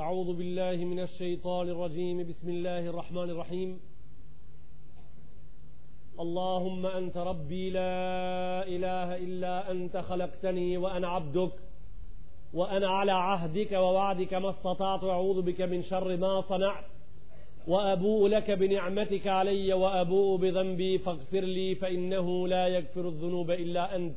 أعوذ بالله من الشيطان الرجيم بسم الله الرحمن الرحيم اللهم أنت ربي لا إله إلا أنت خلقتني وأنا عبدك وأنا على عهدك ووعدك ما استطعت أعوذ بك من شر ما صنعت وأبوء لك بنعمتك علي وأبوء بذنبي فاغفر لي فإنه لا يغفر الذنوب إلا أنت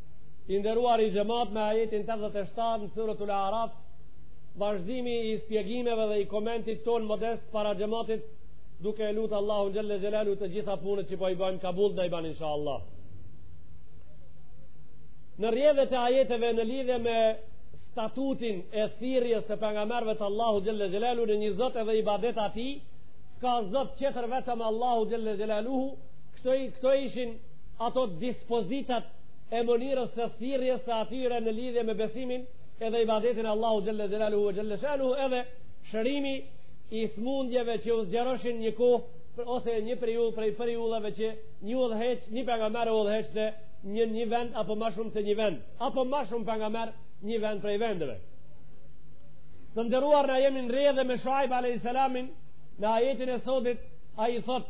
I nderuari xhemat me ajetin 87 në surën Al-Araf, vazhdimi i spjegimeve dhe i komentit tonë modest para xhematit, duke e lutë Allahun xhelle xhelaluhu të gjitha punët që po i bajmë kabull na i ban inshallah. Në rrjedhët e ajeteve në lidhje me statutin e thirrjes së pejgamberëve të Allahut xhelle xhelaluhu në një zot edhe ibadet atij, s'ka zot tjetër vetëm Allahu xhelle xhelaluhu, këto ishin ato dispozitat e mënyrës së thirrjes së atyre në lidhje me besimin edhe ibadetin e Allahu xhelle xhelaluhu ve xhelle shanuhu edhe shërimi i smundjeve që u zgjeroshin një kohë ose një periudhë prej periudhave që një udhëheq, një pejgamber udhëheqte një vend apo ma shumë se një vend, apo ma shumë pejgamber një vend prej vendeve. Të nderuar na jemi në rrjedhë me Shuaib alejhis selamin në ajetin e sotit ai thotë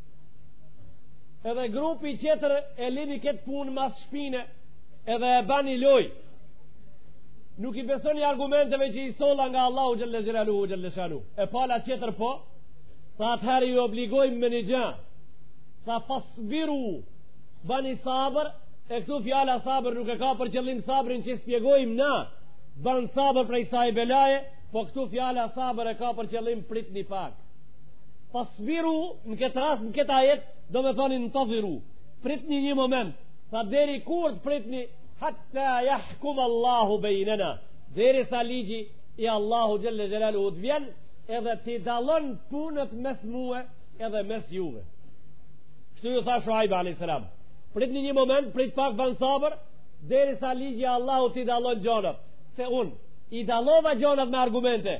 edhe grupi tjetër e lini këtë punë mas shpine edhe e bani lojë nuk i besoni argumenteve që i solla nga Allahu xhelle xhelaluhu xhelle shanuhu e pala tjetër po sa atëherë i obligojmë me një gja tha fasbiru bani sabër e këtu fjala sabër nuk e ka për qëllim sabërin që spjegojmë na ban sabër prej kësaj belaje po këtu fjala sabër e ka për qëllim pritni pak Fasbiru në këtë rast në këtë ajet domethënë intedhiru. Pritni një moment, tha deri kur të pritni, hatta jahkum Allahu bejnena, derisa ligji i Allahut xhelle xhelaluhu të vjen, edhe t'i dallon punët mes mue edhe mes juve. Kështu ju tha Shuaibi a.s. Pritni një moment, prit pak ban sabër, derisa ligji i Allahut t'i dallon gjanat, se unë, i dallova gjanat me argumente,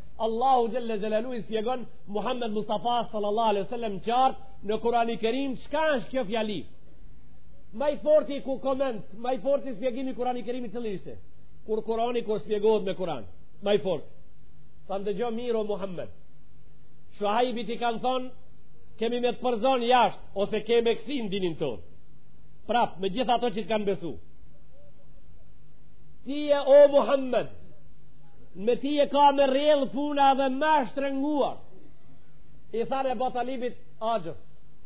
Allahu xhelle xhelaluhu i spjegon Muhammed Mustafa sallallahu alejhi ve sellem qartë në Kurani Kerim çka është kjo fjali ma i forti ku koment ma i forti spjegim i Kurani Kerimit cili ishte kur Kurani kur spjegohet me Kuran ma i forti tha ndëgjo mirë o Muhammed Shuajbit i kanë thonë kemi me të përzon jashtë ose ke me u kthy në dinin tonë prap me gjithë ato që të kanë besu ty e o Muhammed me ty e ka me rrjedh puna edhe ma shtrenguar i thanë Eba Talibit axhës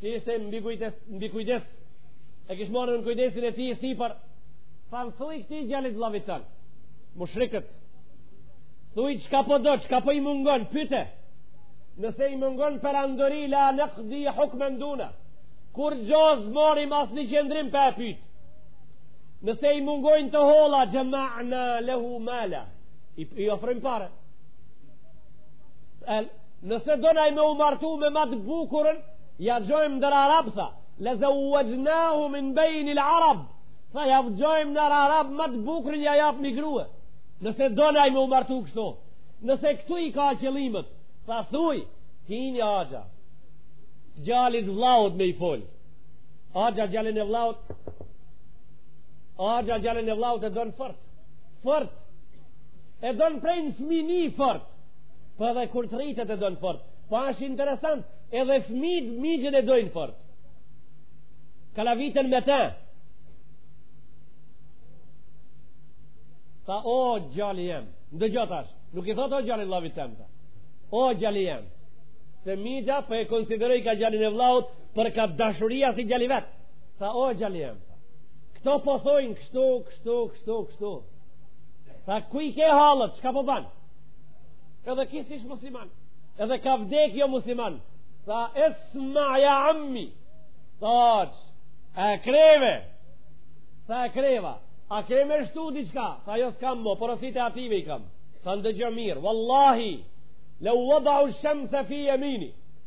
që ishte mbi kujdes, mbi kujdes e kish marrë në kujdesin e tij e sipër thanë thuj këtij djalit vllavit tan mushrikët thuj çka po do çka po i mungon pyte nëse i mungon perandori la nakdi hukmen duna kurgjo s'marrim asnjë qëndrim pa e pyt nëse i mungojnë të holla xhema'na lehu mala i, i ofrojmë pare, nëse don aj me u martu me ma të bukurën ja gjojmë ndër arab tha lezevvexhnahu min bejnil arab tha ja gjojmë ndër arab ma të bukurën ja japmi grue nëse don aj me u martu kështu nëse këtu i ka qëllimet tha thuj hini axha djalit vllaut me i folë Axha djalin e vllaut Axha djalin e vllaut e don fort Fort E don prej në fmini fort Po edhe kur të rritet e don fort Po është interesant Edhe fmit mixhën e dojnë fort Kalaviten me ta Tha o djali jem Ndëgjo tash Nuk i thot o djali vllavit tem tha O djali jem Se mixha po e konsiderojka djalin e vllaut Për ka dashuria si djali vet. Tha o djali jem. Këto po thojnë kështu, kështu, kështu, kështu. Tha ku i ke hallet, çka po bën? Edhe ky s'ish musliman. Edhe ka vdekë jo musliman. Tha isma ja ammi. Tha e kreve. Tha e kreva. A ke me shtu diçka? Tha jo s'kam mo, porositë e atyve i kam. Tha ndëgjo mirë, wallahi, leu vedau shemse fi jemini.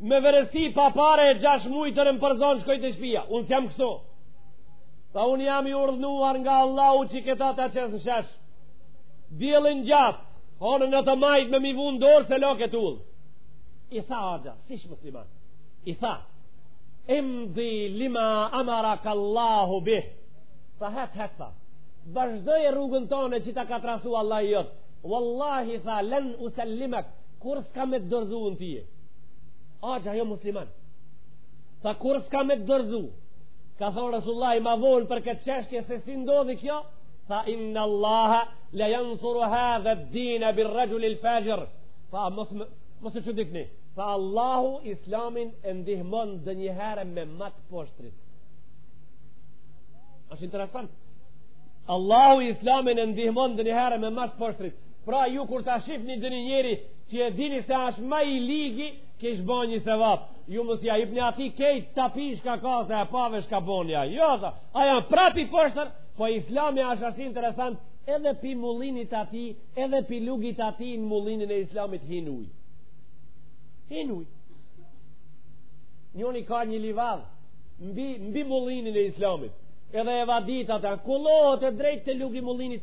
Me vërësi pa pare e gjashtë muj tre m'përzon shkoj te shpia. Unë s'jam kështu. Tha unë jam i urdhnuar nga Allahu që këta ta qesë në shesh. Diellin djathtë, honën të majtë me m'i vu në dorë s'e lo këtë udhë. I tha axha, s'ish musliman. I tha, imdi lima amaraka Allahu bih. Tha hec hec tha, vazhdoje rrugën tone që ta ka trasu Allahi jot. Wallahi tha, len nusallimak, kurrë s'kam me të dorzu unë ty. Axha jo musliman. Tha kurrë s'kam me të dorzu, ka thonë Resulullahi ma vonë për këtë çështje se si ndodhi kjo, tha inna Allaha le jensuru hadhe dina bir raxhulil faxhir, tha mos, mos të çuditni, tha Allahu islamin e ndihmon donjëherë me ma të poshtrit. Ashtë interesant. Allahu islamin e ndihmon donjëherë me ma të poshtrit. Pra ju kur ta shifni donjë njeri Që e dini se ashtë ma i ligi, kish bo një sevap. Ju mos ja ipni atij krejt tapi shka ka se e pave shka boni. Jo, tha, aj a prap i poshtër, po islami ashtë ashtë interesant, edhe pi mullinit atij, edhe pi lugit atij në mullinin e islamit hin uj. Hin uj. Njoni ka një livadh, mbi, mbi mullinin e islamit, edhe e vadit ata, kullohet e drejt te lugi mullinit,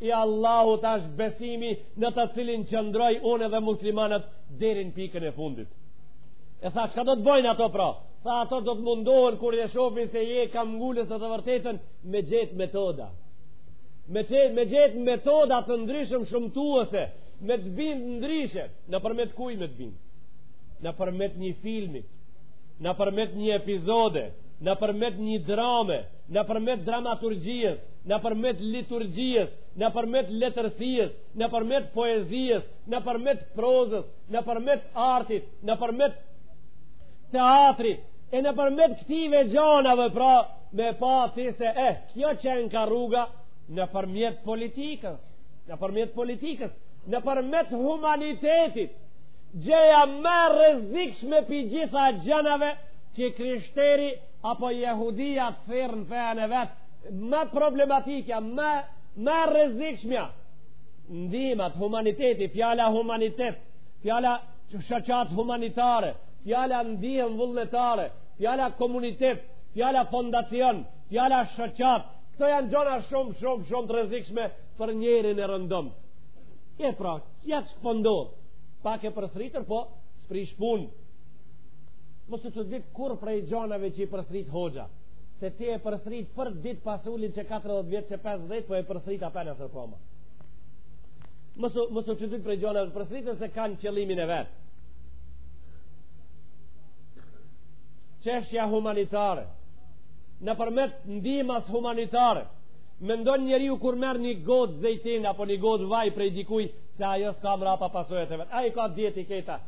i Allahut është besimi në të cilin qëndroj unë dhe muslimanët deri në pikën e fundit. E tha, çka do të bëjnë ato pra? Tha, ato do të mundohen kur e shohin se je kamngulës në të vërtetën me gjetë metoda. Me gjetë, me gjetë metoda të ndryshme shumëtuese, me të bind ndryshe, nëpërmet kuj me të bind? Nëpërmet një filmi, nëpërmet një epizode, nëpërmet një drame, nëpërmet dramaturgjies, nëpërmet liturgjies, nëpërmet letërsies, nëpërmet poezies, nëpërmet prozës, nëpërmet artit, nëpërmet teatrit, e nëpërmet këtyve gjanave, pra me pa ti se, eh, kjo qenka rruga nëpërmjet politikës, nëpërmjet politikës, nëpërmet humanitetit, gjëja më e rrezikshme pi gjitha gjanave që krishteri apo jehudia të thirr në fenë e vet ma problematikja ma, ma e rrezikshmja ndihmat, humaniteti fjala humanitet fjala shoqatë humanitare fjala ndihmë vullnetare fjala komunitet fjala fondacion fjala shoqatë këto janë gjona shumë shumë shumë të rrezikshme për njerin e rëndomtë e pra, kja që po ndodh po pak e përsritër po s'prish punë Mos u çudit kur prej gjanave që i përsërit hoxha, se ti e përsërit për ditë pasulin qe 40 vjet qe 50 po e përsërit ap e han akoma. Mos mos u çudit prej gjanave që përsëriten se kanë qëllimin e vet. Çështja humanitare. Nëpërmet ndihmës humanitare, mendon njeriu kur merr një gotë zejtin apo një gotë vaj prej dikujt se ajo s'ka mrapa pasojat e vet. Ai ka dy etiketa.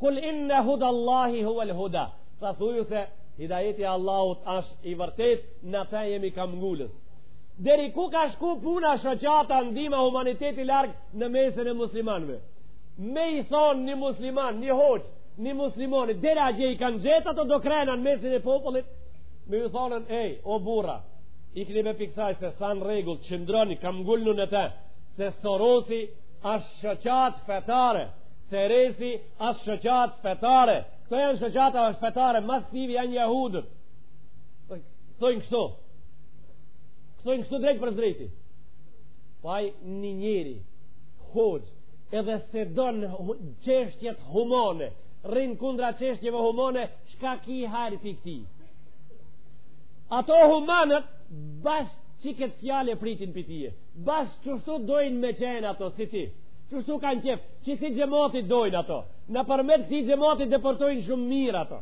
Kul inna huda Allahi hua l'huda Tha thuju se hidajeti i Allahut asht i vërtet Na të jemi kamngulës Deri ku ka shku puna shoqata ndihma humaniteti larg në mesin e muslimanve Me i thonë një musliman, një hoxhë, një muslimoni Deri atje i kanë gjetë ato do krena në mesin e popullit Me i thonën, ej, o bura I keni me piksaj se s'a në rregull Qëndroni, kamngulni në të Se Sorosi ashtë shoqatë fetare Sorosi asht shoqatë fetare. Këto janë shoqata fetare, mas tyve janë jehudët. S'thonë kështu. S'thonë kështu drejtpërdrejti. Po ai një njeri hoxh edhe s'e don çështjet humane, rrin kundra çështjeve humane, çka ki hajr pi këtij. Ato humanët bash qikët fjalë pritin pi tije, bash qishtu dojnë me qenë ato si ti, Kështu kanë qef, që si xhematit dojnë ato, nëpërmjet këtij xhematit depërtojnë shumë mirë ato.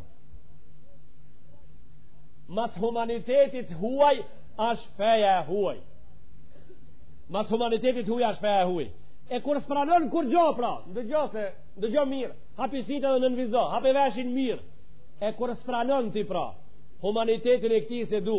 Mas humanitetit huaj, është feja e huaj. Mas humanitetit huaj, është feja e huaj. E kur s'pranon, kur, ndëgjo, pra, ndëgjo se, ndëgjo mirë, hapi sytë edhe nënvizo, hapi veshin mirë. E kur s'pranon ti, pra, humanitetin e këtij s'e du,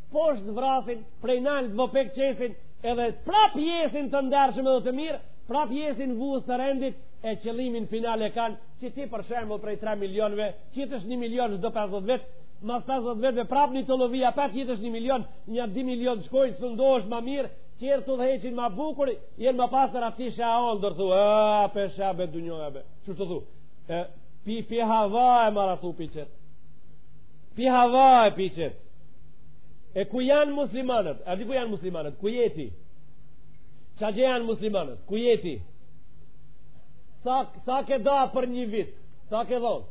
Poshtë të vrasin, prej nalt bukë t'qesin, edhe prap jesin të ndershëm edhe të mirë, prap jesin vënës të rendit, e qëllimin final e kanë, që ti për shembull prej 3 milionve, që ti është 1 milion do 50 vetë, mas 50 vetëve prap një të lovija, pa që ti është 1 milion, një 2 milion të shkojnë, së ndohë ma mirë, qërë të hjekin ma bukur, jenë ma pastër ati shë a onë, dërthu, a, pe shë a be, du një a be, që të thu, e, pi, pi, ha, va, e mara thu, pi, qërë. Pi hava e piqet. E ku janë muslimanët? A di ku janë muslimanët? Ku jeti? Qa gje janë muslimanët? Ku jeti? Sa, sa ke dha për një vit? Sa ke dhonë?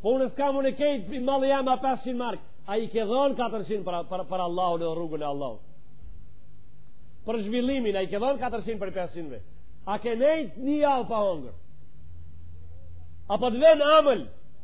Po unë s'kam unë e krejt i marr ama 500 markë. A i ke dhanë 400 për, për, për Allahun në rrugën e Allahut. Për zhvillimin, a i ke dhanë 400 prej 500-ve. A ke nejtë një javë pa hongër? Apo po të vjen amël?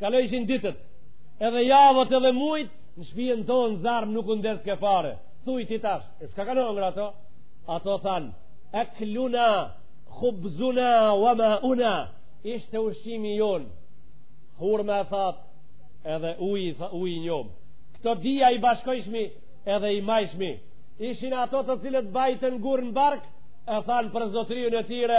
Kalojshin ditët, edhe javët edhe mujt, në shpijen tonë zjarm nuk u ndezke fare. Thuj ti tash, e shka kanë ngranë ato? Ato thanë, ekluna, khubzuna, wa mauna, ishte ushqimi jonë. Hurma e thatë, edhe uji, uji i njomë. Këto dyja i bashkojshmi edhe i majshmi. Ishin ata të cilët bajtën gurë në barkë, e thanë për zotërinë e tyre,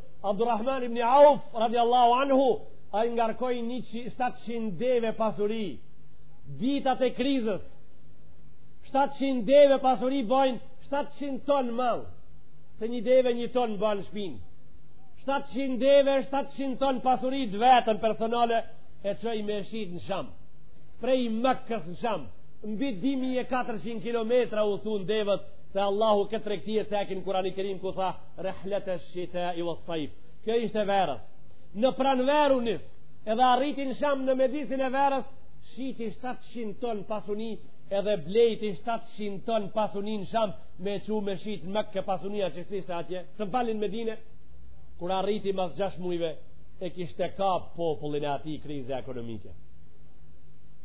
Abdurrahman ibn Auf radiallahu anhu ai ngarkoi 700 deve pasuri ditat e krizës 700 deve pasuri bojnë 700 ton mall se një deve një ton ban n'shpinë 700 deve 700 ton pasuri të veten personale e çoi me shit në sham prej Mekës në sham mbi 2400 km udhëtuan devet se Allahu këtë tregti e cek n'Kurani kerim ku tha Rihletesh-shitai ves-sajf Kjo ishte verës Në pranverë u nis Edhe arriti n'Sham në medisin e verës Shiti 700 ton pasuni Edhe bleu 700 ton pasuni në sham Me çu me shit n'Meke pasuni që s'kishte atje Më falni, n'Medine Kur arriti mas 6 mujve E kishte kap popullin e atij kriza ekonomike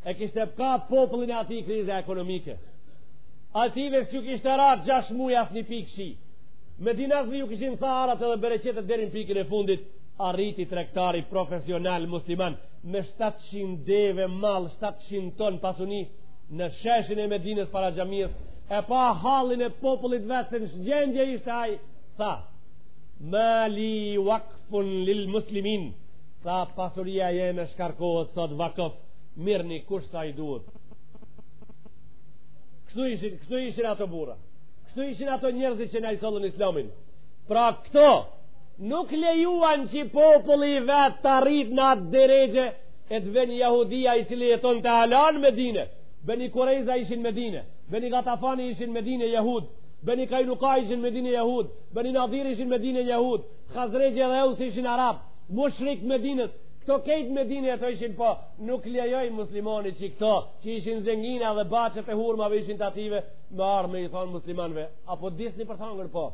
E kishte kap popullin e atij kriza ekonomike Atyve s'ju kishte ra 6 muj as një pikë shi Medinas, vi ju kishin tharat edhe bereqetet deri n'pikën e fundit, arriti tregtari profesional musliman me 700 deve mall, 700 ton pasuni në sheshin e Medinës para xhamisë, e pa hallin e popullit vetë se në ç'gjendje ishte ai, tha, mali wakfun lil muslimin, tha pasuria jeme shkarkohet sot vakëf, mirrni kush sa i duhet. Kështu ishin, kështu ishin ato burra. Kështu ishin ato njerëzit që na i sollën Islamin. Pra këto nuk lejuan që populli i vet të arrin në atë derexhe të vjen jehudia i cili jeton te ata n'Medine. Beni Kurejza ishin n'Medine. Beni Gatafani ishin n'Medine jehud. Beni Kajnuka ishin n'Medine jehud. Beni Nadir ishin n'Medine jehud. Hazrexh dhe Eus ishin arab. Mushrikë t'Medinës. Këto krejt n'Medine ishin po nuk lejoi muslimani që këto që ishin zengina dhe bahçet e hurmave ishin të atyve me ardhë me i thonë muslimanëve, apo vdisni për t'hangër, po,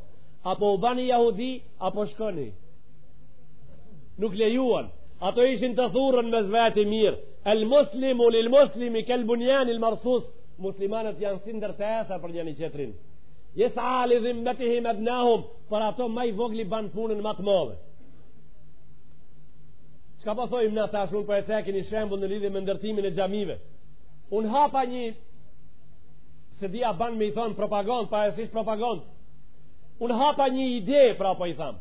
apo u bani jahudi, apo shkoni. Nuk lejuan, ato ishin të thurun mes veti mirë, el muslimu, lil muslimi, kel bunjani, il marsus, muslimanët janë si ndërtesa për njëni-tjetrin. Jes'a bi dhimmetihim ednahum, për ato ma i vogli ban punën ma të madhe. Çka po thojmë na tash, unë po e ceki ni shembull në lidhje me ndërtimin e xhamive? Unë hapa një se di a ban me i thonë propagandë, pare s'ish propagandë. Unë hapa një ide, prapë po i tham,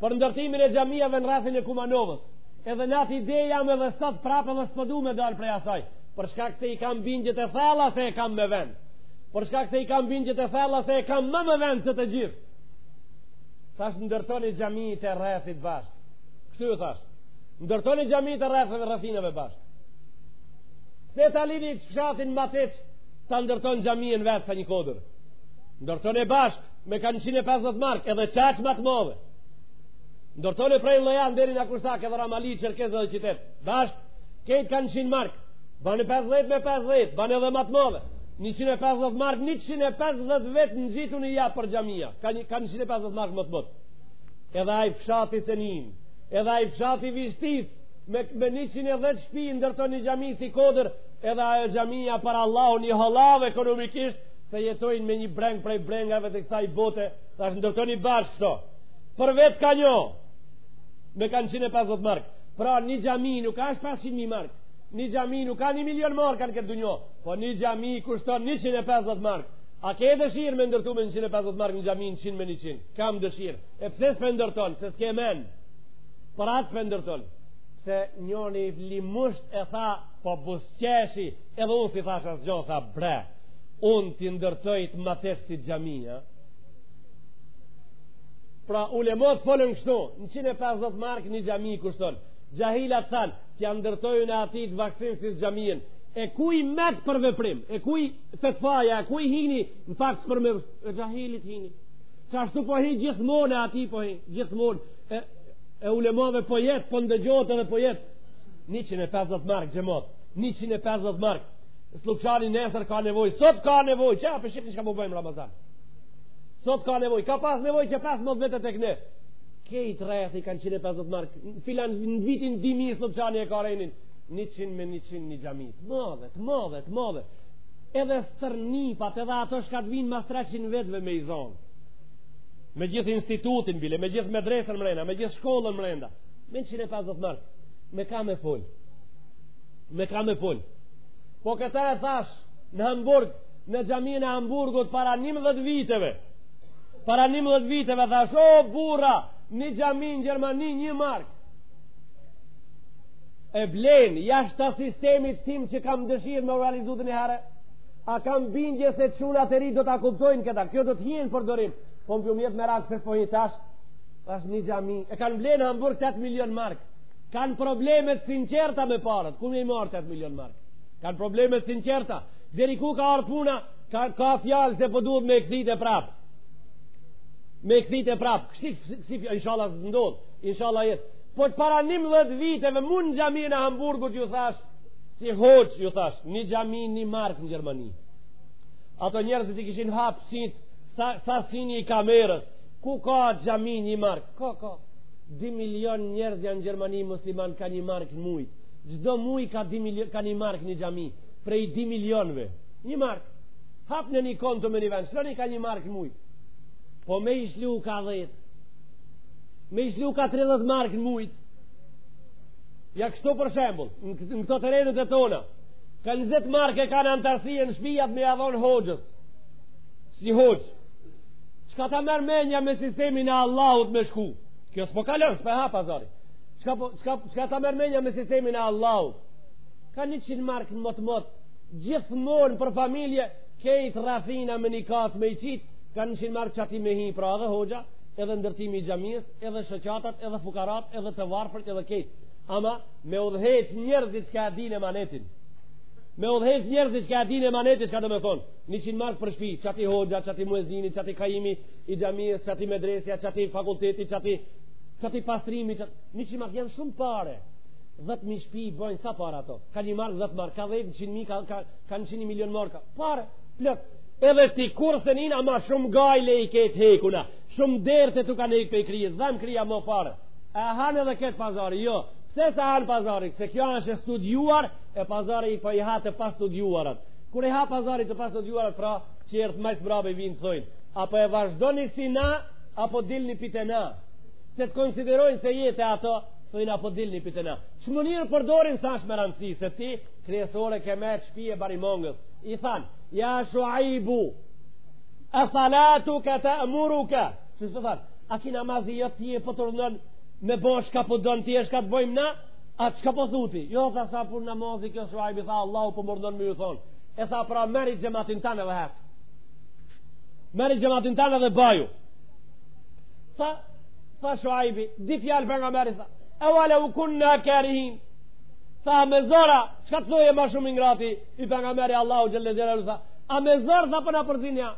për ndërtimin e xhamiave në rrethin e Kumanovës. Edhe në atë ide jam edhe sot prapë dhe s'po du me dalë prej asaj, për shkak se i kam bindjet e thella se e kam me vend. Për shkak se i kam bindjet e thella se e kam ma me vend se të gjithë. Thash ndërtoni xhamitë e rrethit bashkë. Kështu ju thash. Ndërtoni xhamitë e rrethit, e rrethinave bashkë. Pse ta lini fshatin Mateç ta ndërton xhaminë vet sa një kodër? Ndërtone bashkë me ka 150 mark edhe qaq ma të madhe. Ndërtone prej Lojan deri në Kursak edhe Ramanli, Çerkez dhe qytet. Bashkë krejt ka 100 mark. Bani 50 me 50, bani edhe ma të madhe. 150 mark, 150 vet ngjituni, ja për xhamia. Ka ka 150 mark ma të madh. Edhe ai fshati Senin, edhe ai fshati Vishtit, me, me 110 shpi ndërton ni xhami si kodër edhe ajo xhamija për Allahun i hallav ekonomikisht se jetojnë me një breng prej brengave të kësaj bote, thash ndërtoni bashkë këto për vetë ka një me ka 150 mark pra një xhami nuk asht 500.000 mark një xhami nuk a një milion mark në këtë dunja po një xhami kushton 150 mark A ke dëshirë me ndërtu me 150 mark ni xhami, 100 me 100? Kam dëshirë. E pse s'pe ndërton, se s'ke mend? Për atë s'po ndërton, se njoni i limusht e tha, po buzqeshi, edhe unë s'i thash asgjo, tha bre, unë t'i ndërtoj ma tesh si xhamia. Pra, ulemot folën kështu, në 150 mark një xhami kushton, xhahilat than, t'ja ndërtojnë atij vaksin si xhamien, e kuj i met për veprim, e kuj fetfaja, e kuj i hini, në fakt së përmërës, e xhahilit hini. Qashtu po hi gjithmonë, e atij po hi, gjithmonë, e, e ulemave po jet, po ndëgjohet edhe po jet. 150 mark xhemot, 150 mark. Sllupçani nesër ka nevoj, sot ka nevoj, qe pe shihni shka po bëjmë Ramazan. Sot ka nevoj, ka pas nevoj që 15 vete tek ne. Kejt rrethi ka 150 mark, filan në vitin 2000 Sllupçani e ka renin, 100 me 100 një xhami t'madhe, të madhe, të madhe. Edhe stërnipat, edhe ato shka t'vijnë mas 300 vetve me i zonë. me gjithë institutin bile, me gjithë medresën mrena, me gjithë shkollën mrenda, me 150 mark, me ka me fol, me ka me fol. Po këta e thash në Hamburg, në xhaminë e Hamburgut para 11 viteve, para 11 viteve thash, o burra, një xhami në Gjermani një markë, e blen jashtë të sistemit tim që kam dëshirë me realizu dhe një herë, A kam bindje se çunat e ri do ta kuptojnë këta. Kjo do të hije në përdorim. Po më jet merak se po hi tash. Tash një xhami. E kanë ble n'Hamburg 8 milion mark. Kan probleme të sinqerta me paret. Ku me i marr 8 milion mark? Kan probleme të sinqerta. Deri ku ka ardhur puna? Ka ka fjalë se po duhet me kthit e prap. Me kthit e prap. Kështu si inshallah ndodh. Inshallah jet. Po para 11 viteve mu n'xhamin e Hamburgut ju thash si hoxh ju thash një xhami një mark në Gjermani ato njerëzit i kishin hapë sit sa, sa sini i kamerës ku ka xhami një mark ka ka 2 milion njerëz janë në Gjermani musliman ka një mark në mujt çdo muj ka 2 milion, ka një mark një xhami prej 2 milionve një mark hap në një konto me një vend shloni ka një mark në mujt po me i shlu ka 10 me i shlu ka 30 mark në mujt Ja kështu për shembull, në këto terrenet e tona, ka 20 mark e kanë antarësinë shpijat me ja dhon hoxhës. Si hoxh. Çka ta merr menja me sistemin e Allahut me shku? Kjo s'po kalon, s'po ha pazari. Çka po çka çka ta merr menja me sistemin e Allahut? Ka 100 markë në motmot, gjithmonë për familje, kejt rrethina me një kas me i qit, ka 100 markë qati me hi pra edhe hoxha. edhe ndërtimi i xhamis, edhe shoqatat, edhe fukarat, edhe të varfërt, edhe këtë. Ama me udhëheq njerëzit që ka dinë emanetin. Me udhëheq njerëzit që ka dinë emanetin, çka do me thonë? 100 mark për shpi, qaty hoxha, qaty muezini, qaty kaimi i xhamis, qaty medresja, qaty fakulteti, qaty qaty pastrimi, qaty 100 mark janë shumë pare. 10.000 shpi i bojnë sa para ato ka një markë 10 markë, ka 10.000 ka, ka, ka milion marka pare, plot Edhe ti kurse nina ma shumë gajle i ketë hekuna, shumë dert tu kanë hekë për i krijës, dhamë krija më parë. E ha edhe këtë pazari, jo, pse s'e ha pazari, se kjo është e studiuar, e pazari po i ha të pastudiuarat. Kur i ha pazari të pastudiuarat, pra, që ertë majtë prapë vinë thojnë, apo e vazhdoni si na, apo dilni pi te na, se të konsiderojnë se je te ato, thojnë apo dilni pi te na. Çë mënyrë përdorin s'është me rëndësi, se ti, Kryesore ke me shpije barimongës. I than, ja Shuajbu, e salatuke te'muruke. Që shtë than, a ky namazi joti po të urdhnon me bo çka po don ti e çka të bojmë na, a çka po thu ti? Jo, tha s'a pun namazi kjo Shuajbi, tha Allahu po më urdhnon me ju thonë. E tha pra merre xhematin tan dhe hec. Merre xhematin tan dhe baju. Tha, tha Shuajbi, dy fjalë po na meri tha. E ve lev kunna karihin. Tha me zor a, çka të thoje ma shumë i ngrati, i po na meri Allahu xhel-le xhelaluhu. A me zor a, tha po na përzini a.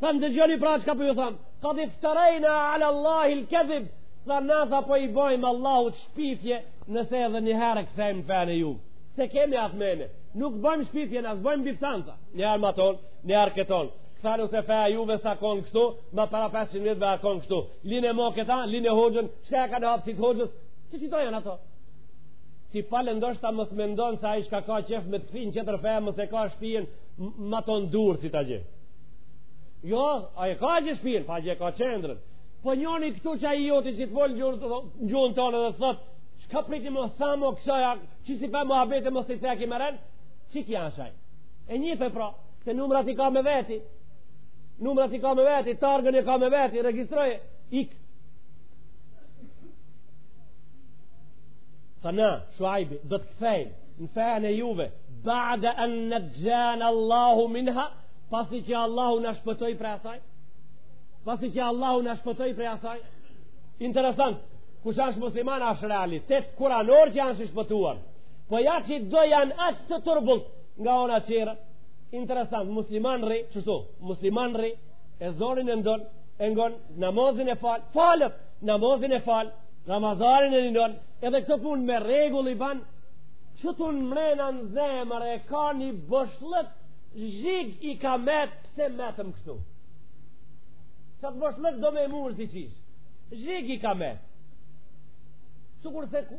Tha nëgjoni pra, çka po ju thamë. Kad ifterejna ala Allahi kezib, tha na tha po i bojmë Allahut shpifje, nëse edhe një herë kthejmë n'fenë e juve. S'e kemi atë men, nuk bojmë shpifje, na s'bojmë biftanta, një herë ma tonë, një herë këtonë. Se tha nëse feja juve s'a konë kështu, ma para 500 vjetëve a konë kështu. Line mo këta, line hoxhën, Çka e kanë hapsit hoxhës? Që që të janë ato? Ti falë ndoshta mos mendon se ai çka ka qef me të këthin që të rëfe mos e ka shpijen ma të ndurë si ta gjë. Jo, ai e ka gjë shpijen, pa gjë e ka qendrën. Po njoni këtu që a i joti që të folë gjuhën tane dhe thotë, çka priti më thamo kësa ja, që si fa më abete më së të theki më rënë, që ki janë shaj? E një të pra, se numrat i ka me veti, numrat i ka me veti, targën i ka me veti, registroje, ikë. Tha na, Shuajbi, do të kthejmë në fenë e juve, ba'da an naxhana Allahu minha, pasi që Allahu na shpëtoi prej asaj, pasi që Allahu na shpëtoi prej asaj. Interesant, kush është musliman është realitet kuranor që janë shpëtuar, po ja që do janë aq të turbullt nga ana qetër, interesant, musliman rri, qështu, musliman rri, ezanin e ndon, e ngon, namazin e fal, falet, namazin e fal, ramazanin e ninon, edhe këto punë me rregull i ban, qëtu mrena në zemër e ka një boshllëk, zhig i ka metë, pse metëm kështu. Qat boshllëk do me mush diqysh, zhig i ka metë. Sikurse ku,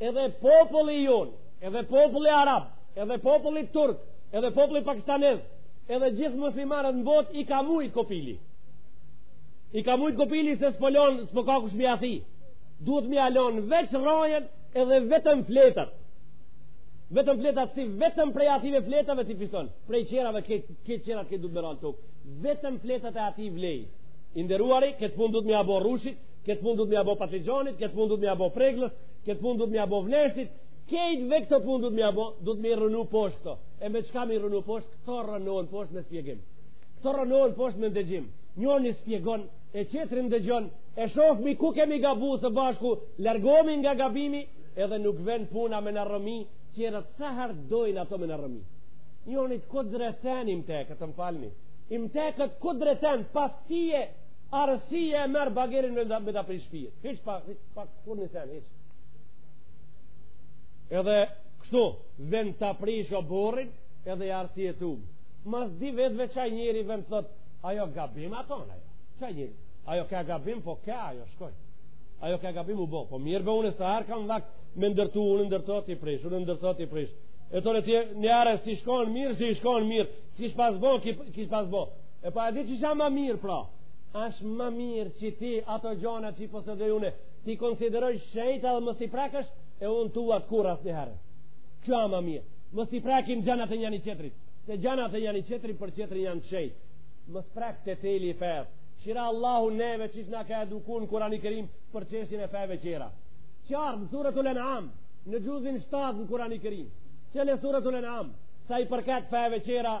Edhe populli jonë, edhe populli arab, edhe populli turk, edhe populli pakistanez, edhe gjithë muslimanët në botë i ka mujt kopili. I ka mujt kopili se s'po lon, s'po ka kush mja thi. Duhet mja lon veç rrajen edhe vetëm fletët. Vetëm fletët si vetëm prej atijve fletëve si fiton. Prej qerave këto qerat këto duhet me ra n'tokë. Vetëm fletët e atij vlejn. I nderuari, këtë pun duhet mja bo rrushit, këtë punë duhet mja bo patligjonit, këtë punë duhet mja bo pregllës, këtë punë duhet mja bo vneshtit, kejtve këtë punë duhet mja bo, duhet mi rrënu poshtë këto. E me çka mi rrënu poshtë, këto rrënohen poshtë me spjegim. Këto rrënohen poshtë me ndëgjim. Njoni spjegon, e qetri ndëgjon, e shofmi ku kemi gabu së bashku, largomi nga gabimi, edhe nuk ven puna me na rrëmi, tjerët sa herë dojnë ato me na rrëmi. Njoni të këtë dretenim të e këtë më falni, im të këtë këtë dretenim, pas tije, Arësia e merr bagerin me, me ta prish shpijën. Hiq pa, hiq pa, kurrnjë sen, hiq. Edhe, kështu, ven ta prish oborrin, edhe i arsyeton. Mas di vetve qaj njeri ven thot, ajo gabim aton, ajo. Qaj njeri, ajo ka gabim, po ka ajo shkoj. Ajo ka gabim u bo, po mirë be unë e sa herë kam vakt, me ndërtu, unë ndërto e ti prish, unë ndërto e ti prish. E tonë tje, një arë, si shkon mirë, si shkon mirë, si shpas bo, ki, ki shpas bo. E po e di që asht ma mirë pra, është ma mirë që ti ato gjona që i posedoj une, t'i konsiderojsh shejta dhe mos t'i prakësh, e unë tuat kurrë asnjëherë. Kjo a ma mirë. Mos t'i prakim gjanat e njani qetrit, se gjanat e njani qetrit për qetrin janë shejtë. Mos të praket teli i fesë. Kqyre Allahu neve qysh na ka eduku në Kur'ani Kerim për çështjen e feve qera. Qarë në suretul En'am, në xhuzin shtatë në Kur'ani Kerim. Që në suretul En'am, sa i përket feve qera,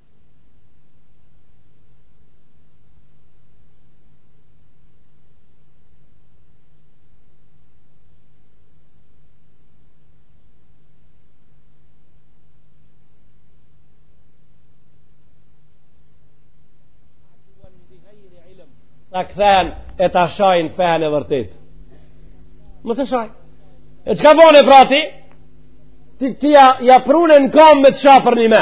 ta kthen e ta shajnë fenë e vërtet. Mos e shaj. E çka bone pra ti? Ti, ti ja, ja prune në kam me të sha përnime.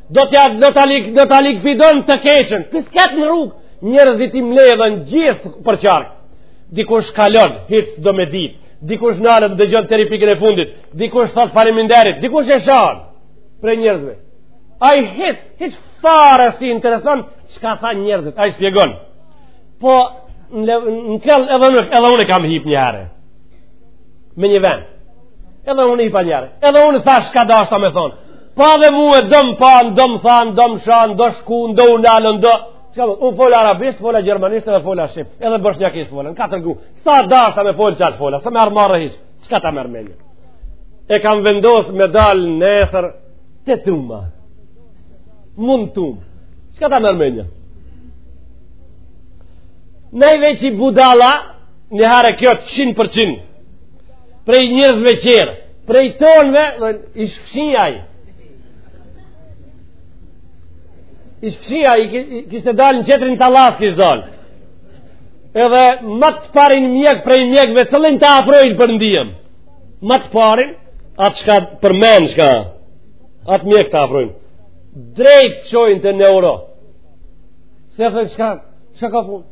Do t'ja do ta lik do ta likvidon të keqen. Pisket në rrugë? Njerëzit i mbledhën gjithë përqark. Dikush kalon, hiç s'do me ditë. Dikush nalet dëgjon deri pikën e fundit. Dikush thot faleminderit, dikush e shan prej njerëzve. Ai hiç hiç fare s'i intereson çka tha njerëzit. Ai shpjegon. Po në në kall edhe unë edhe unë kam hip një herë. Me një vend. Edhe unë hipa një herë. Edhe unë thash çka dashta më thonë. Po edhe mue do m'panë, do m'thanë, do m'shanë, do shkun, do u nalën, do... Unë fola arabisht, fola gjermanisht dhe fola shqip, edhe bëshnjakisht fola, në katër guhë. Sa dashta me folë qatë fola, sa më kanë marrë hiç, çka ta merr menja? E kam vendosë me dalë nesër te tuma, mun te tuma, çka ta merr menja? Naj veç i budala, njëherë kjo 100%, prej njerzve tjerë, prej tonëve, ish psihijaj. Ish psihijaj, kishte dalë në tjetrin tallas, kishte dalë. Edhe ma të parin mjek prej mjekve, cilin ta afrojnë për ndihmë. Ma të parin, atë çka për menë çka, atë mjek ta afrojnë. Drejt çojnë te neuro. Se e thënë çka, çka ka punë?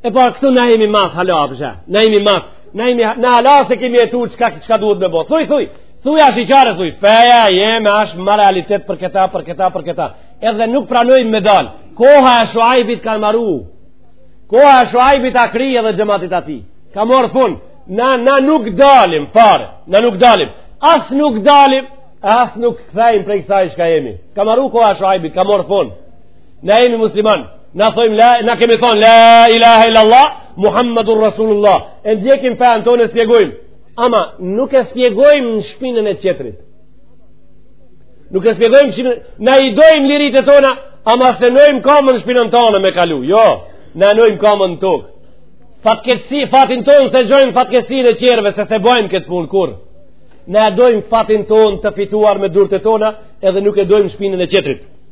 E pa, po, këtu na jemi masë, hala, apësha, na jemi masë. Na jemi na hala s'e kemi gjetur çka çka duhet me bo. Thuj thuj. Thuj ashiqare thuj. Feja jeme asht ma realitet për këta për këta për këta. Edhe nuk pranojmë me dal. Koha e Shuaibit ka maru. Koha e Shuaibit u kry edhe xhematit të tij. Ka marr fun. Na na nuk dalim fare. Na nuk dalim. As nuk dalim. As nuk kthejmë prej kësaj çka jemi. Ka maru koha e Shuaibit, ka marr fun. Na jemi musliman. Na thojmë la, na kemi thon la ilaha illa Allah, Muhammadur Rasulullah. E ndjekim fen tonë e spjegojmë. Ama nuk e spjegojmë në shpinën e tjetrit. Nuk e spjegojmë që na i dojmë liritë tona, ama s'e nojmë kamën në shpinën tonë me kalu. Jo, na nojmë kamën në tokë. Fatkesi, fatin tonë s'e gjojmë n'fatkeqësinë e tjerve, se s'e bojmë këtë punë kurrë. Na dojmë fatin tonë të fituar me durt e tona, edhe nuk e dojmë shpinën e tjetrit.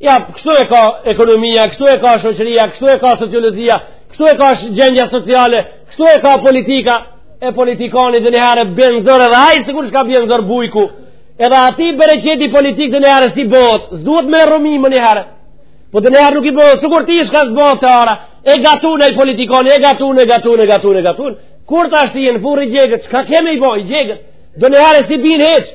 Ja, kështu e ka ekonomia, kështu e ka shoqëria, kështu e ka sociologjia, kështu e ka gjendja sociale, kështu e ka politika, e politikani donjëherë bjen në zor edhe ai, sikur çka bjen në zor bujku, edhe atij bereqeti politik donjëherë i bohet, s'duhet me thonë menjëherë, po donjëherë nuk i bohet, sikur ty çka s't'bohet ara, e gatun edhe politikani, e gatun, e gatun, e gatun, e gatun, kur ta shtje në furrë i djeget, s'ka çka me i bo, i djeget, donjëherë s'i bjen hiç,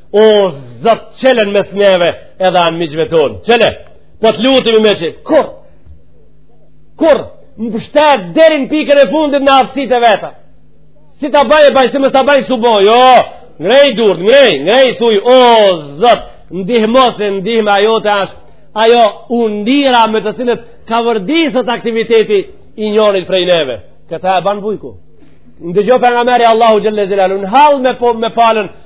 O zot çele n'mes neve edhe anmiqve tonë. Çele. Po të lutemi me çel. Kurr, kurr Mbështet deri në pikën e fundit në aftësitë e veta. Si ta bëj e bëj si mos ta bëj s'u bo. Jo. Ngrej durt, ngrej, ngrej thuj. O zot, ndihmo se ndihma jote asht ajo undira me të cilët ka vërdisët aktiviteti i njërit prej neve. Këta e banë bujku. Ndëgjo pejgamberi, Allahu xhelle xhelaluhu, n'hall me, po, me palën,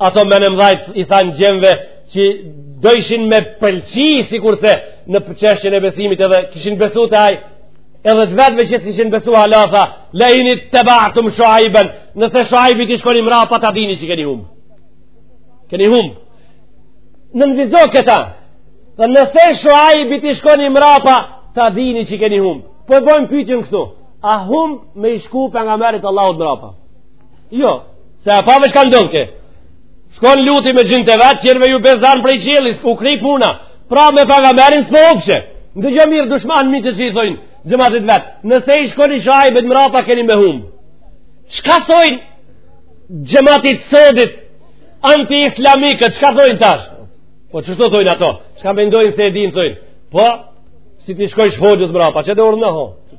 ato më të mdhajt i thanë gjinve që dojshin me pëlqy sikurse në çështjen e besimit edhe kishin besu të aj edhe të vetëve që kishin besu Allah tha le init-tebatum shuajben nëse shuajbit i shkoni mrapa ta dini që keni hum keni hum nënvizo këta dhe nëse shuajbit i shkoni mrapa ta dini që keni hum po e bojmë pytjën kështu a hum me i shku pejgamberit Allahut mrapa Jo, se a pave shka ndodhke. Shkon Luti me gjindt e vet, tjerëve ju bje zjarm prej qiellit, u kry puna. Pra me pejgamberin s'po hupshe. Ndëgjo mirë dushmanë mi që që i thojnë, xhematit vet. Nëse i shkoni Shuajbit mrapa keni me humë. Shka thojnë xhematit sodit anti-islamikët, shka thojnë tash? Po qështu thojnë ato? Shka mendojnë se e dinë thojnë? Po, si t'i shkojsh hoxhës mrapa, që dhe urnë në hoqë?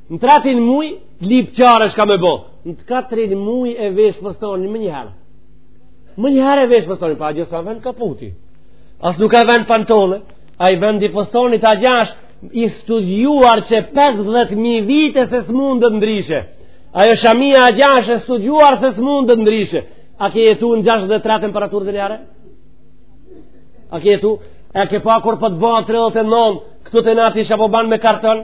Në tretin muj, lyp çare shka me bo. Në të katrin muj e vesh fustonin menjëherë. Menjëherë e vesh fustonin, pa gjithë sa vend kaputi. As nuk e vën pantolle, ai vendi i fustonit gja asht i studiuar që 50.000 vite se s'mundet ndryshe. Ajo shamia gja asht e studiuar se s'mundet ndryshe. A ke jetu në gjashtëdhetë e tre temperaturë ndonjëherë? A ke jetu? A ke pa kur për po të bëha 39, këtu te na ti çë po ban me karton?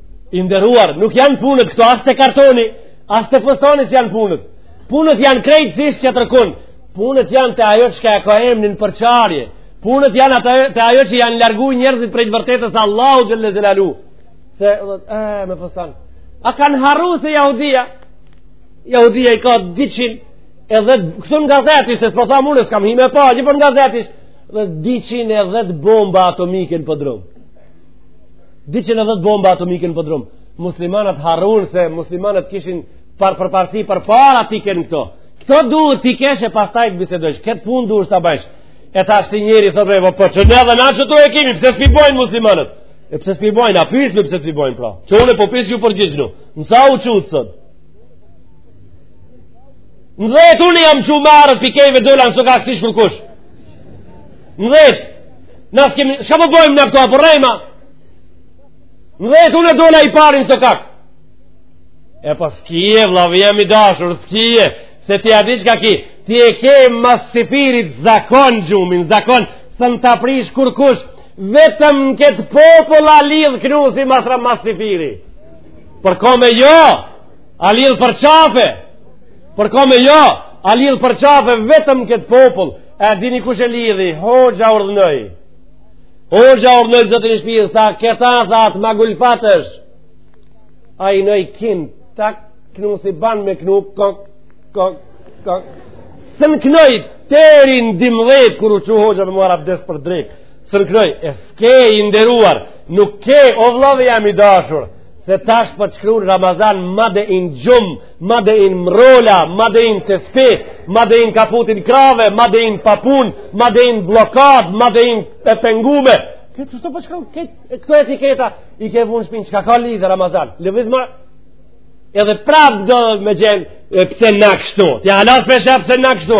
I nderuar, nuk janë punët këto as te kartoni, as te fustoni s'janë punët. Punët janë krejtësisht tjetërkun. Punët janë te ajo që ka emrin përçarje. Punët janë ato te ajo që janë larguar njerëzit prej të vërtetës Allahu xhelle xhelalu. Se ë me fuston. A kanë harruar se Jahudia? Jahudia i ka 200 edhe këtu në gazetë ishte, s'po tham unë, s'kam hi me pa gjë, por në gazetë ishte, dhe 210 bomba atomike në podrum. 210 bomba atomike në podrum. Muslimanët harruan se muslimanët kishin par përparësi përpara t'i kenë këto. Këto duhet t'i kesh e pastaj të bisedojsh. Këtë punë duhet të bëjsh. E tashti njeri thotë brejvo, po që ne dhe na që e kemi, pse s'pi bojnë muslimanët? E pse s'pi bojnë, a pysë me pse s'pi bojnë pra? Qe unë po pys ju përgjithë në. Nësa u që të thëtë? Në dhe të unë jam që marët pikejve dola nësë ka kësi shkërkush. Medet, nëse kemi, çka po bojmë na këto, apo rrejna? Medet, unë e dola i parin n'sokak. E po s'ki, vllau jem i dashur, s'ki, se ti e di çka ki, ti e ke mas syfyrit zakon gjumin, zakon, s'un ta prish kurrkush, vetëm në këtë popull a lidhë knusi mos me knu mas syfyrit. Për kome jo, a lidhë për qafe, për kome jo, a lidhë për qafe vetëm në këtë popull, E dini kush e lidhi? Hoxha urdhnoi. Hoxha urdhnoi zotin e shpisë, tha, këta tha të ma gulfatësh. Ai nëj kin, tak, knusi ban me kënu, kok, kok, kok. S'un knoi, deri në dymdhet, kur u çu hoxha me marrë abdes për drekë. S'un knoi, e s'ke i nderuar, nuk ke, o vllau jem i dashur, se tash po të shkruan Ramazan, made in gjumë, Made in mrrola, made in tespi, made in kaputin krave, made in papun, made in blokad, made in i pengum. Kështu po shkrun, po këtë, këto etiketa, i ke vunë n'shpinë, çka ka lidhje Ramazan? Lëviz ma, edhe prapë do me gjenë, pse na kështu, ti hala po pyet pse na kështu,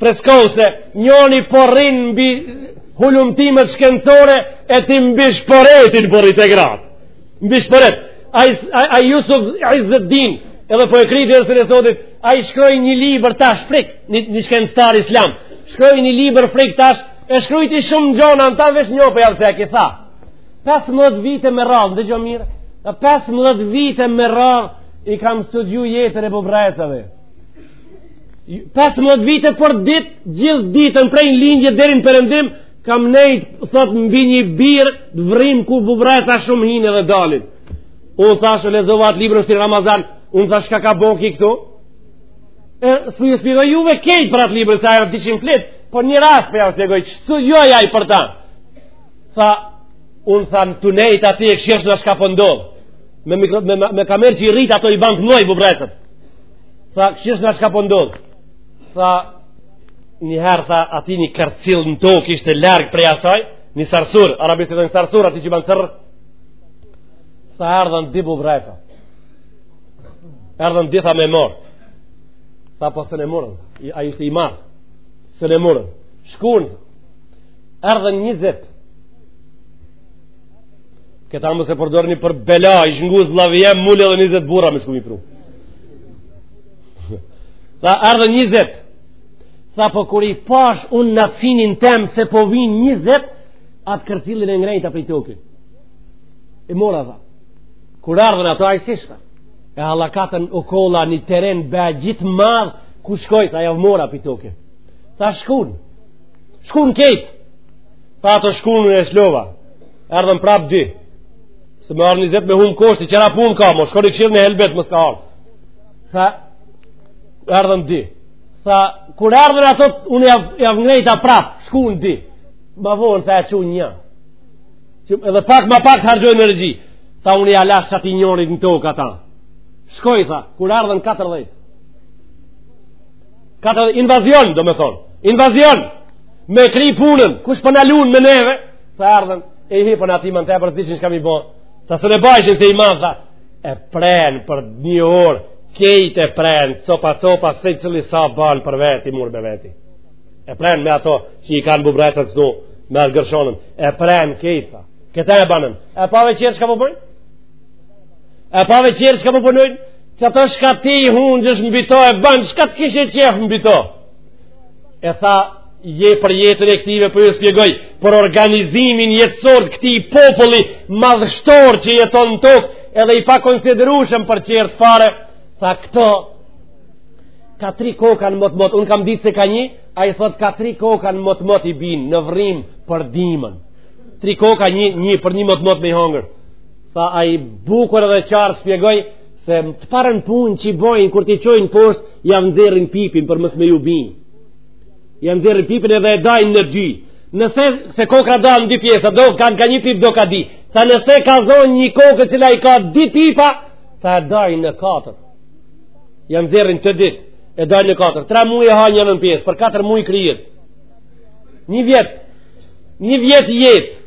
Fresko se, njoni po rrin mbi hulumtimet shkencore e ti mbi shporetin po rri te gratë. Mbi shporet. A Jusuf Izzeddin, edhe po e kryj dersin e sotit, ai shkroi një libër tash frik, një, një shkencëtar islam, shkroi një libër frik tash, e shkrujti shumë gjona, anda veç një po jav ceki, tha. 15 vite me radhë, dëgjo mirë, 15 vite me radhë i kam studiu jetën e bubrrecave. pesmët vite për dit gjithë ditën prej në lindje deri n'perëndim kam nejt thot mbi një birë vrimë ku bubrreca shumë hinë dhe dalin unë pash e lexova atë libër n'sivjet Ramazan unë thashë çka ka bo ky këtu e s'un ja shpjegoj juve krejt për atë libër se ajo t'çon fort por një rast po jav shpjegoj që tregoi ai për ta tha unë tha tu nejt aty e këqyrsha çka po ndodh po me, me, me, me kamer që i rrit ato i ban mdhaj bubrrecat Tha, këqyrsha çka po ndodh? Tha, njëherë tha, aty një karkalec në tokë ishte largë prej asaj, një sarsur, arabisht i thonë një sarsur, ai që ban cërr, tha, erdhën dy bubrreca. Erdhën dy tha me marrë. Tha, po s'un e morën, ai ishte i madh, s'un e morën. Shkunë, erdhën njëzet, Këta mos e përdorni për bela, ish-Jugosllavia, me i mledhë edhe 20 burra me shku m'i pru. Tha, erdhën njëzet. Tha, po kur i pash unë në synin tem se po vijnë njëzet, atë kërcillin e ngrejta prej toke. E mora, tha. Kur erdhën ato ai s'ishte, e hallakatën okolla një teren bajagi të madh, ku shkoi, tha, jav mora prej toke. Tha, shkun. Shkun krejt. Tha, ato shkun unë e shlova. Erdhën prapë dy. Se me ardhë njëzet me humb kohë, se tjera punë ka, mos shkoni kqyrni helbet, më s'ka ardhë. Tha, erdhën dy. Tha, kur erdhën ato, unë jav ngrejta prapë, shkun dy. Ma vonë, tha, e çun një. Që, edhe pak, ma pak harxhojnë energji. Tha, unë ja lashë qatij njërit në tokë ata. Shkoi, tha, kur erdhën 14. 14, invazion, domethonë. Invazion, me kry punën, kush po na lun me neve, Tha erdhën, e hipën atij mënë të e po s'dishin shka me i bo. Tha s'mun e bajshin se i madh, tha, e prenë për një orë, krejt e prenë, copa copa, secili sa banë për veti, murr me veti. E prenë me ato që i kanë bubrrecët s'di, me atë gërshonën, e prenë krejt, tha. Këta e banën, e pave, kqyr çka po bëjnë? E pave, kqyr çka po bëjnë? Që ato shka ti hunë gjësh mbi to e banë, shka të kishë qefë mbi to? e tha je për jetën e këtive për po ju spjegoj për organizimin jetësor të këtij populli madhështor që jeton në tokë edhe i pakonsiderushëm për tjerët fare tha këto ka tri kokrra në motmot unë kam ditë se ka një ai thotë ka tri kokrra në motmot i bijnë në vrimë për dimën tri kokrra një, një për një motmot me i hongër tha ai bukur edhe qartë spjegoi se të parën punë që i bojnë kur t'i çojnë poshtë ja nxjerrin pipin për mos me ju bi ja nxjerrin pipin edhe e dajnë në dy nëse se kokrra dahet në dy pjesë do kanë ka një pip do ka dy tha nëse ka zonë një kokërr cila i ka dy pipa tha e dajnë në katër ja nxjerrin të dyt e dajnë në katër tre muj e han njënën pjesë për katër muj kryhet Një vjet, një vjet jetë,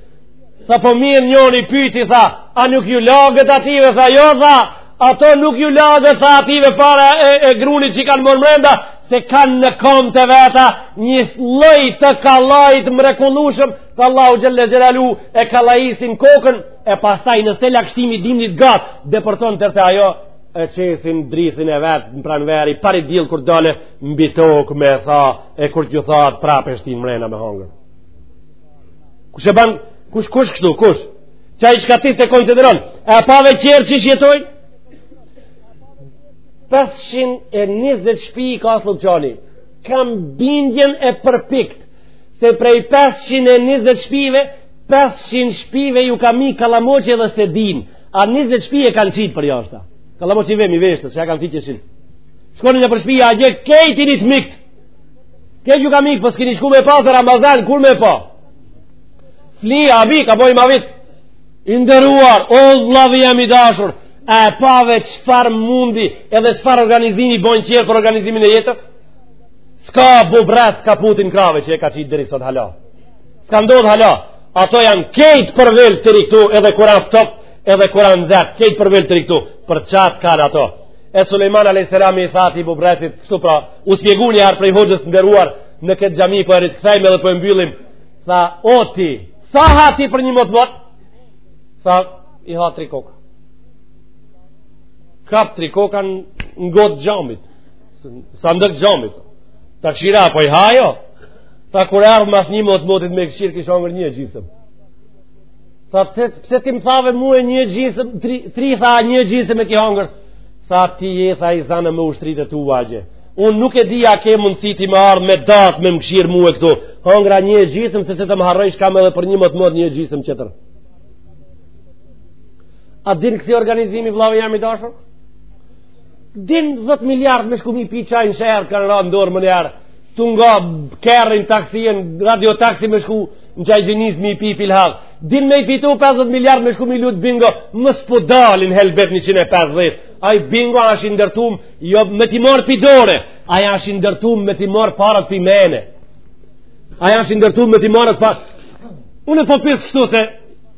tha po mirë njëni pyti, tha, a nuk ju lagët ative, tha jo, tha, ato nuk ju lagët, tha ative fara e, e grunit që kanë marrë mrenda, se kanë në komt e veta një lloj të kallajit mrekullushëm, tha Allahu Xhele Xhelaluhu e kallajisin kokrrën, e pastaj nëse lagështimi i dimnit gatë, depërton edhe te ajo, e qesin drithin e vet në pranverë, i pari dill kur del mbi tokë me tha, e kur t'ju thahet prap e shtin mrena me hongër kush e ban kush kush kështu kush qaj shka ti s'e konsideron e pave qërë qysh jetojnë 520 shpi i ka Sllupçani kam bindjen e përpikt se prej 520 shpive 500 shpive ju ka mi kallamoq edhe s'e di a 20 shpi e kanë qitë përjashta kallamoqe i vemi veshtë se ja kanë qitë që shinë Shkoni nëpër shpija, a gjë krejt një të mykt. Krejt ju ka mykt, po s'kini shku me pa, se Ramazan, kur me pa? Fli, a vi, ka boj ma vitë. I nderuar, o vllavi jem i dashur, a e pave çfarë mundi, edhe çfarë organizimi bojnë qërë për organizimin e jetës? S'ka bubrrec, ka putin krave që e ka qitë deri sot hala. S'ka ndodhë hala, ato janë krejt përvel të rikëtu edhe kur a ftoftë, edhe kur a nxet, krejt për vel të riktu, për qatë kanë ato. e Sulejman a.s. i tha atij bubrrecit kështu pra u shpjegu njëherë prej hoxhës të nderuar në këtë xhami por po e rikthejmë edhe po e mbyllim tha o ti sa ha ti për një motmot tha i ha tri kokrra kap tri kokrra në gotë xhamit sa ndër xhamit ta kshyr a po i ha jo tha kur erdh mas një motmotit me kshyrë kish hangër një gjysëm Tha, pse, pse ti më thave mue një gjysë, tri, tri tha një gjysëm e ki hongër? Tha, ti je, tha, i zanë me ushtritë e tuaja. Unë nuk e di a ke mundësi ti me ardhë me datë me më kshyrë mue këtu. Hongra një gjysëm, se se të më harrojsh kam edhe për një motmot një gjysëm qetër. A din kësi organizimi vllavi jem i dashur? Din 10 miliard me shku m'i pi çaj n'shehër kanë ra n'dorë menjëherë. Tu nga kerrin taksin, radio taksi me shku në çajxhinicë m'i pi filhal. Din me i fitu 50 miliard me shku m'i lujt bingo, mos po dalin helbet 150. Aj bingo ashtë i ndërtum, jo me t'i marrë pi dore, aj ashtë i ndërtum me t'i marrë paret pi mene. Aj ashtë i ndërtum me t'i marrë paret. Unë po pis kështu se,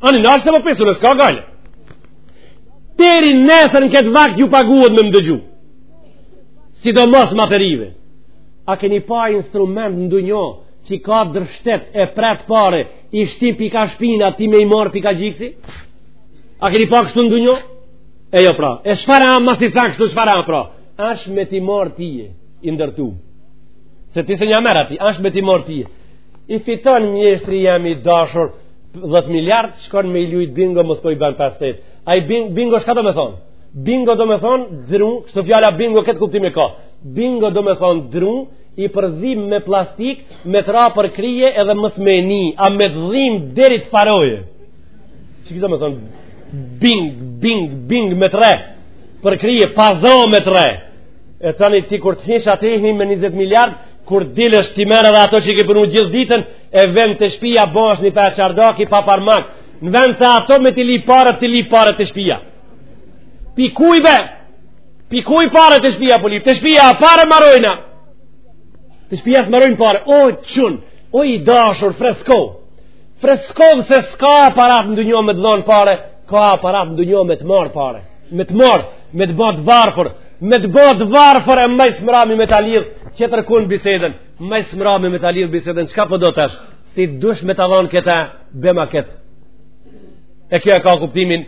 anë në ashtë se po pis, unë s'ka gajle. Deri nesër në këtë vakt ju paguat me më dëgju. sidomos materive a keni pa instrument në dunjo që ka dërshtet e pret pare i shtin pi kah shpina ti me i marrë pi kah gjyksi a keni pa kështu në dunjo e jo pra e shfare a ma si sa kështu shfare a pra asht me t'i marrë ty i ndërtu se ti se një mera ti asht me t'i marrë ty i fiton mjeshtri jem i dashur 10 miliard shkon me i lujt bingo mos po i ban 50 ai bingo shka do me thonë Bingo do me thonë dru, kështu fjala bingo këtë kuptim e ka. Bingo do me thonë dru, i përzim me plastik, me tra për krije edhe mës me ni, a me dhim derit faroje. Që këtë do me thonë bing, bing, bing me tre, për krije pazo me tre. E tani ti kur të hish atje hin me 20 miliard, kur të dilsh t'i merr dhe ato që i ke përnu gjithë ditën, e vend të shpia, bosh një pa çardak, i pa parmak, në vend të ato me të li parët, të li parët të shpia. Pi kuj be? Pi kuj pare të shpia po lip? Te shpia a pare marojna? Te shpia s'marojnë pare? O, çun, o i dashur, fresko. Fresko dhe se s'ka aparat në dynjo me të dhonë pare, ka aparat në dynjo me të marrë pare. Me të marrë, me të ba të varfër, me të ba të varfër e ma së mrami me të lidhë, që ta rroku bisedën, ma së mrami me të lidhë bisedën, çka po do të është? Si dush me të dhonë këta, be merre këtë. E kjo e ka kuptimin,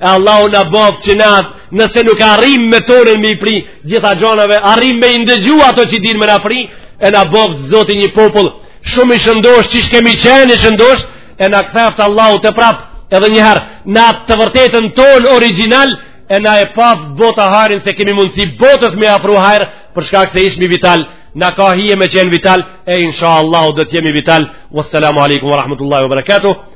E Allahu na bëftë që në atë, nëse nuk arrim me tonën me i pri gjitha gjonave, arrim me i ndëgju ato që i din me na pri, e na bëftë Zoti një popull, shumë i shëndosh, qysh kemi qenë i shëndosh, e na ktheft Allahu prap, edhe njëherë, në atë të vërtetën tonë original, e na e paft bota hajrin se kemi mundësi botës me afru hajr, për shkak se ishmi vital, na ka hije me qenë vital, e insha Allahu edhe të jemi vital, wassalamu alaikum wa rahmatullahi wa barakatuh,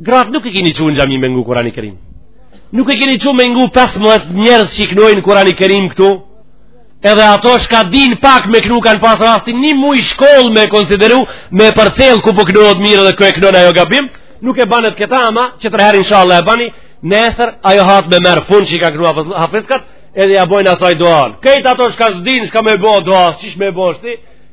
Gratë nuk e keni çu n'xhami me ngu Kurani Kerim. Nuk e keni çu me ngu 15 njerës që e knojnë Kurani Kerim këtu. Edhe ato çka din pak me knu kanë pas rastin një muj shkollë me konsideru me përcjell ku po knojnë mirë dhe ku e knojnë ajo gabim. Nuk e banët këtë ama tjetër herë inshalla e bani nesër ajo hatme merr fund që e kanë knu hafizkat edhe ja bojnë asaj duan. Krejt ato çka s'din çka me bo duas, qysh me bo shti,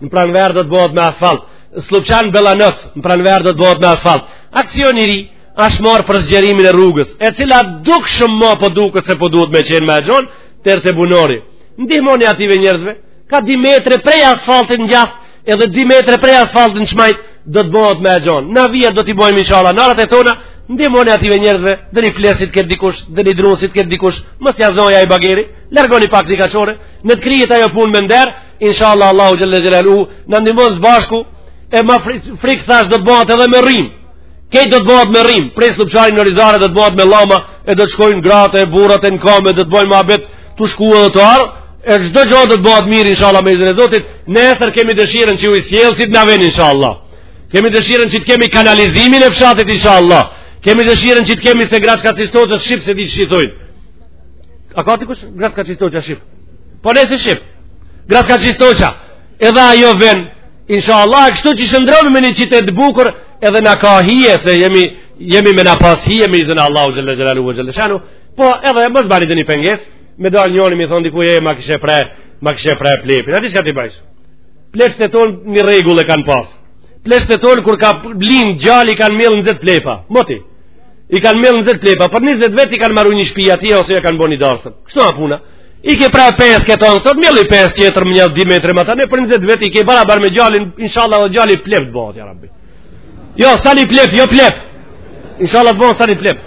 në pranverë do të bëhet me asfalt. Slupçan Bellanoc në pranverë do të bëhet me asfalt. Aksion i ri është marrë për zgjerimin e rrugës, e cila dukshëm më po duket se po duhet me qenë më gjon teri te bunori. Ndihmoni atyne njerëzve, ka 2 metra prej asfaltit n'djatht, edhe 2 metra prej asfaltit n'majt do të bëhet më gjon. Na vijat do t'i bëjmë inshallah n'arat e tona. Ndihmoni atyne njerëzve, dëni flesit ka dikush, dëni drusit ka dikush, mos ja zojë bageri, largoni pak dikaqore, le të kryhet ajo punë me nder, Inshallah Allahu xhelle xhelaluhu na ndihmon së bashku e ma frik thash do të bëhet edhe me rrymë. Krejt do të bëhet me rrymë, prej Slupçanit në Orizare do të bëhet me llama e do të shkojnë gratë e burrat e në kamë do të bëjnë muhabet tu shku edhe tu ardh. E çdo gjë do të bëhet mirë inshallah me iznin e Zotit. Nesër kemi dëshirën që ujësjellësi të na vjen inshallah. Kemi dëshirën që të kemi kanalizimin e fshatit inshallah. Kemi dëshirën që të kemi se gradska çistoçës shqip se di qysh i thojnë. A ka ti kush gradska çistoçës shqip? Po nëse shqip Graska Qistoqa, edhe ajo ven, insha Allah, kështu që shndërrojmë në një qytet t'bukur, edhe na ka hije, se jemi, jemi me na pas hije, me izin Allahu xhele, xhele, u xhele shanu, po edhe mos bani dhe një pengesë, me dal njoni mi thonë, dikuj, e, ma kishe pre, ma kishe pre plepin, a ti çka t'i bajsh? Pleqtë tonë një rregull e kanë pas, pleqtë tonë kur ka lind gjali kanë mjellë njëzet plepa, moti, i kanë mjellë njëzet plepa, për njëzet vjet i kanë maru një shpi atje, ose ja kanë bo një darsëm, kështu a puna, I ke pre pesë këtë anë, sot mjelli pesë tjetër më një dhjetë metre matanë, për njëzet vjet i ke barabar me gjalin, inshallah dhe gjali plep të bëhet, ja rabbi. Jo, sa ni plep, jo plep. Inshallah të bëhet sa ni plep.